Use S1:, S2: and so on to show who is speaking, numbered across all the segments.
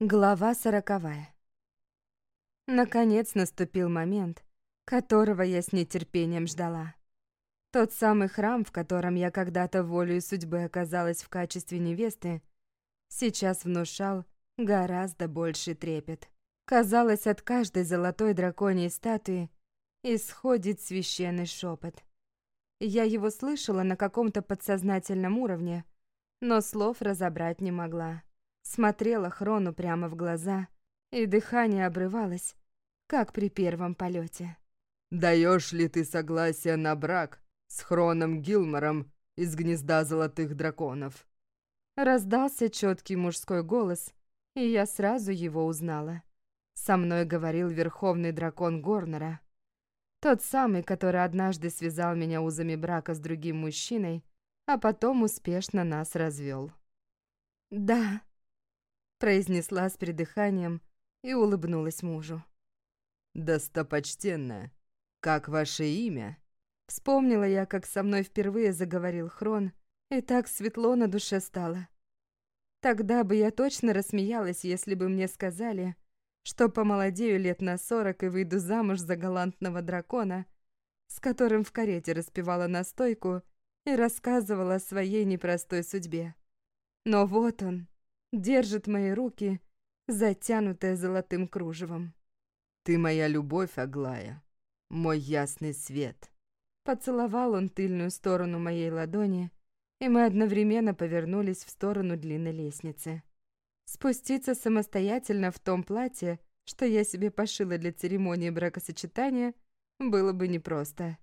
S1: Глава сороковая. Наконец наступил момент, которого я с нетерпением ждала. Тот самый храм, в котором я когда-то волею судьбы оказалась в качестве невесты, сейчас внушал гораздо больший трепет. Казалось, от каждой золотой драконьей статуи исходит священный шепот. Я его слышала на каком-то подсознательном уровне, но слов разобрать не могла смотрела Хрону прямо в глаза, и дыхание обрывалось, как при первом полете.
S2: «Даешь ли ты согласие на брак с Хроном Гилмором из гнезда золотых драконов?»
S1: Раздался четкий мужской голос, и я сразу его узнала. Со мной говорил верховный дракон Горнера. Тот самый, который однажды связал меня узами брака с другим мужчиной, а потом успешно нас развел. «Да», произнесла с придыханием и улыбнулась мужу.
S2: «Достопочтенная, как ваше имя?»
S1: Вспомнила я, как со мной впервые заговорил Хрон, и так светло на душе стало. Тогда бы я точно рассмеялась, если бы мне сказали, что помолодею лет на сорок и выйду замуж за галантного дракона, с которым в карете распевала настойку и рассказывала о своей непростой судьбе. Но вот он, держит мои руки, затянутые золотым кружевом.
S2: «Ты моя любовь, Аглая, мой ясный свет».
S1: Поцеловал он тыльную сторону моей ладони, и мы одновременно повернулись в сторону длинной лестницы. Спуститься самостоятельно в том платье, что я себе пошила для церемонии бракосочетания, было бы непросто.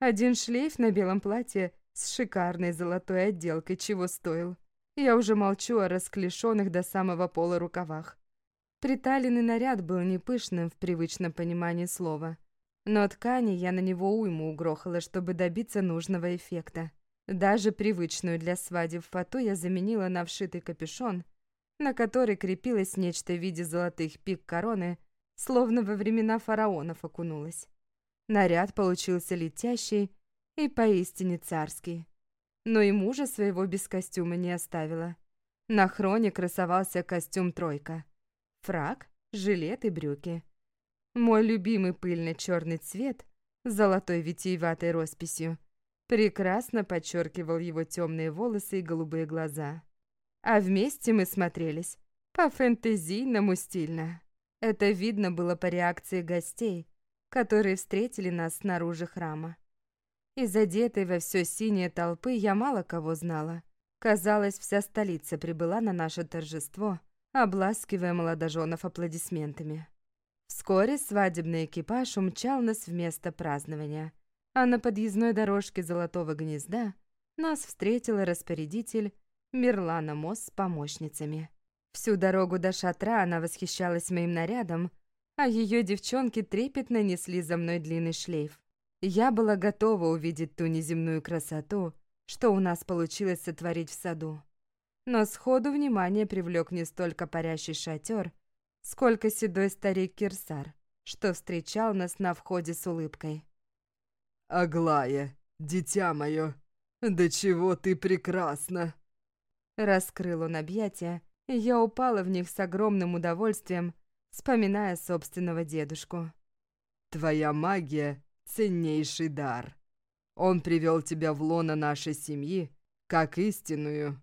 S1: Один шлейф на белом платье с шикарной золотой отделкой чего стоил. Я уже молчу о расклешенных до самого пола рукавах. Приталенный наряд был не пышным в привычном понимании слова, но ткани я на него уйму угрохала, чтобы добиться нужного эффекта. Даже привычную для свадеб фату я заменила на вшитый капюшон, на который крепилось нечто в виде золотых пик короны, словно во времена фараонов окунулась. Наряд получился летящий и поистине царский но и мужа своего без костюма не оставила. На хроне красовался костюм «тройка». Фрак, жилет и брюки. Мой любимый пыльный черный цвет с золотой витиеватой росписью прекрасно подчеркивал его темные волосы и голубые глаза. А вместе мы смотрелись по-фэнтезийному стильно. Это видно было по реакции гостей, которые встретили нас снаружи храма. Из одетой во все синее толпы я мало кого знала. Казалось, вся столица прибыла на наше торжество, обласкивая молодоженов аплодисментами. Вскоре свадебный экипаж умчал нас в место празднования, а на подъездной дорожке Золотого гнезда нас встретила распорядитель Мирлана Мосс с помощницами. Всю дорогу до шатра она восхищалась моим нарядом, а ее девчонки трепетно несли за мной длинный шлейф. Я была готова увидеть ту неземную красоту, что у нас получилось сотворить в саду. Но сходу внимание привлек не столько парящий шатер, сколько седой старик Кирсар, что встречал нас на входе с улыбкой.
S2: «Аглая, дитя мое, да чего ты прекрасна!»
S1: Раскрыл он объятия, и я упала в них с огромным удовольствием, вспоминая собственного дедушку.
S2: «Твоя магия ценнейший дар. Он привел тебя в лоно нашей семьи, как истинную.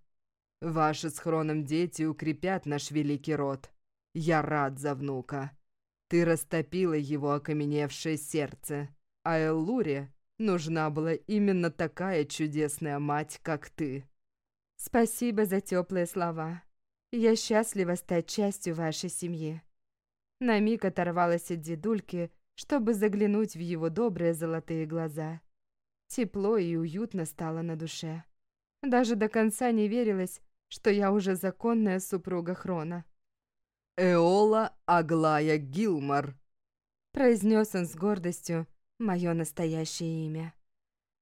S2: Ваши с Хроном дети укрепят наш великий род. Я рад за внука. Ты растопила его окаменевшее сердце, а Эллуре нужна была именно такая чудесная мать, как ты.
S1: Спасибо за теплые слова. Я счастлива стать частью вашей семьи. На миг оторвалась от дедульки, чтобы заглянуть в его добрые золотые глаза. Тепло и уютно стало на душе. Даже до конца не верилось, что я уже законная супруга Хрона.
S2: «Эола Аглая Гилмор», —
S1: произнес он с гордостью мое настоящее имя.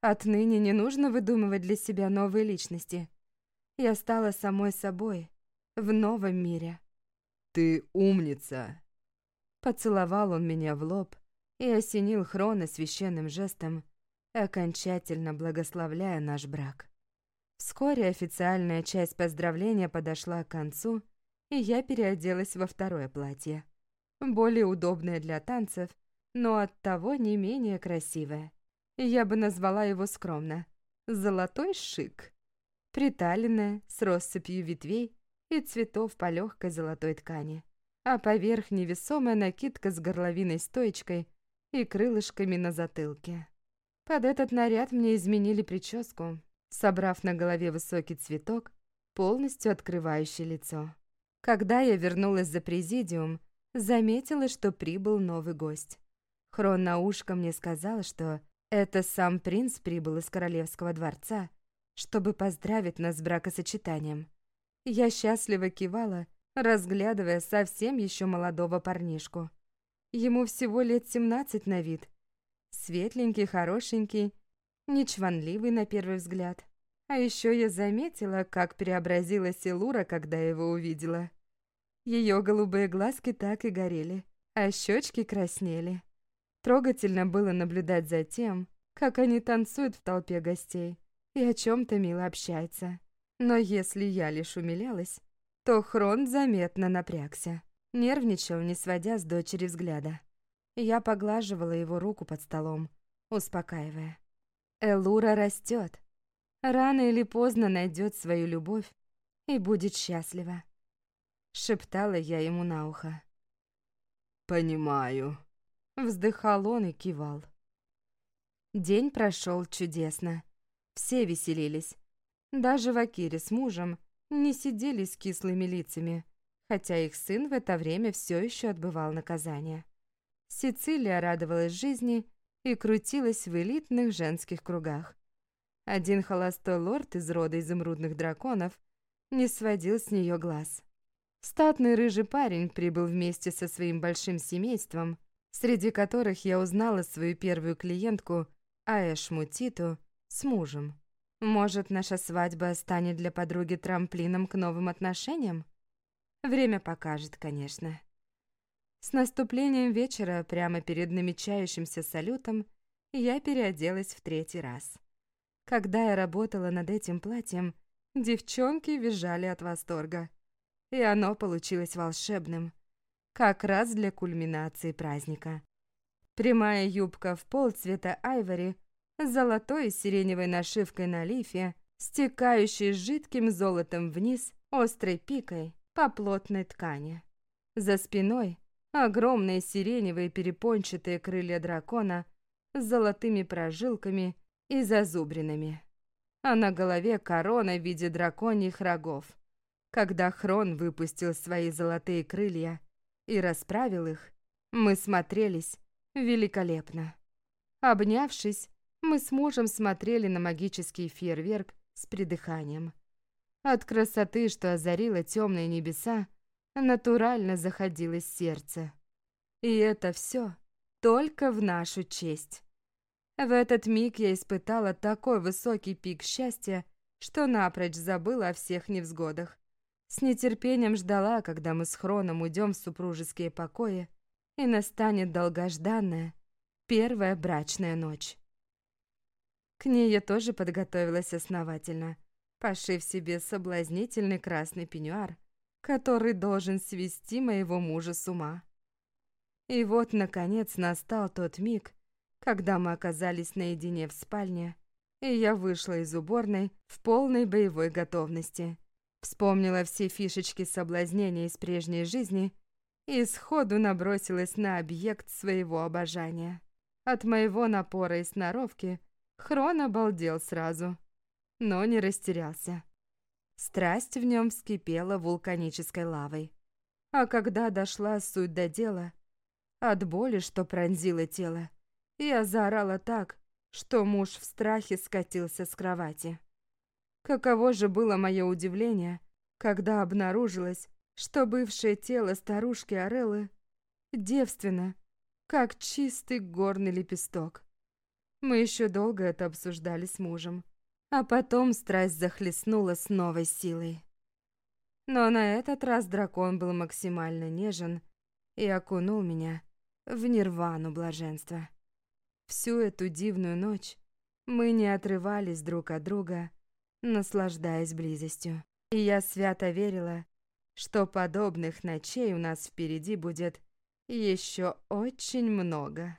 S1: Отныне не нужно выдумывать для себя новые личности. Я стала самой собой в новом мире.
S2: «Ты умница!»
S1: Поцеловал он меня в лоб, и осенил Хрона священным жестом, окончательно благословляя наш брак. Вскоре официальная часть поздравления подошла к концу, и я переоделась во второе платье. Более удобное для танцев, но оттого не менее красивое. Я бы назвала его скромно. Золотой шик. Приталенное, с россыпью ветвей и цветов по легкой золотой ткани. А поверх невесомая накидка с горловиной-стоечкой и крылышками на затылке. Под этот наряд мне изменили прическу, собрав на голове высокий цветок, полностью открывающий лицо. Когда я вернулась за президиум, заметила, что прибыл новый гость. Хрон на ушко мне сказал, что это сам принц прибыл из королевского дворца, чтобы поздравить нас с бракосочетанием. Я счастливо кивала, разглядывая совсем еще молодого парнишку. Ему всего лет семнадцать на вид. Светленький, хорошенький, нечванливый на первый взгляд. А еще я заметила, как преобразилась Илура, когда его увидела. Ее голубые глазки так и горели, а щечки краснели. Трогательно было наблюдать за тем, как они танцуют в толпе гостей и о чем-то мило общаются. Но если я лишь умилялась, то Хрон заметно напрягся, нервничал, не сводя с дочери взгляда. Я поглаживала его руку под столом, успокаивая. Элура растет. Рано или поздно найдет свою любовь и будет счастлива. Шептала я ему на ухо.
S2: «Понимаю»,
S1: Вздыхал он и кивал. День прошел чудесно. Все веселились. Даже Вакири с мужем не сидели с кислыми лицами, хотя их сын в это время все еще отбывал наказание. Сицилия радовалась жизни и крутилась в элитных женских кругах. Один холостой лорд из рода изумрудных драконов не сводил с нее глаз. Статный рыжий парень прибыл вместе со своим большим семейством среди которых я узнала свою первую клиентку Аэшму Титу с мужем. Может, наша свадьба станет для подруги трамплином к новым отношениям? Время покажет, конечно. С наступлением вечера, прямо перед намечающимся салютом, я переоделась в третий раз. Когда я работала над этим платьем, девчонки визжали от восторга. И оно получилось волшебным как раз для кульминации праздника. Прямая юбка в пол цвета айвори, с золотой и сиреневой нашивкой на лифе, стекающей жидким золотом вниз острой пикой по плотной ткани. За спиной огромные сиреневые перепончатые крылья дракона с золотыми прожилками и зазубринами. А на голове корона в виде драконьих рогов. Когда Хрон выпустил свои золотые крылья, и расправил их, мы смотрелись великолепно. Обнявшись, мы с мужем смотрели на магический фейерверк с придыханием. От красоты, что озарило темные небеса, натурально заходилось сердце. И это все только в нашу честь. В этот миг я испытала такой высокий пик счастья, что напрочь забыла о всех невзгодах. С нетерпением ждала, когда мы с Хроном уйдем в супружеские покои, и настанет долгожданная первая брачная ночь. К ней я тоже подготовилась основательно, пошив себе соблазнительный красный пеньюар, который должен свести моего мужа с ума. И вот, наконец, настал тот миг, когда мы оказались наедине в спальне, и я вышла из уборной в полной боевой готовности. Вспомнила все фишечки соблазнения из прежней жизни и сходу набросилась на объект своего обожания. От моего напора и сноровки Хрон обалдел сразу, но не растерялся. Страсть в нем вскипела вулканической лавой. А когда дошла суть до дела, от боли, что пронзило тело, я заорала так, что муж в страхе скатился с кровати. Каково же было мое удивление, когда обнаружилось, что бывшее тело старушки Ореллы девственно, как чистый горный лепесток. Мы еще долго это обсуждали с мужем, а потом страсть захлестнула с новой силой. Но на этот раз дракон был максимально нежен и окунул меня в нирвану блаженства. Всю эту дивную ночь мы не отрывались друг от друга, наслаждаясь близостью. И я свято верила, что подобных ночей у нас впереди будет еще очень много.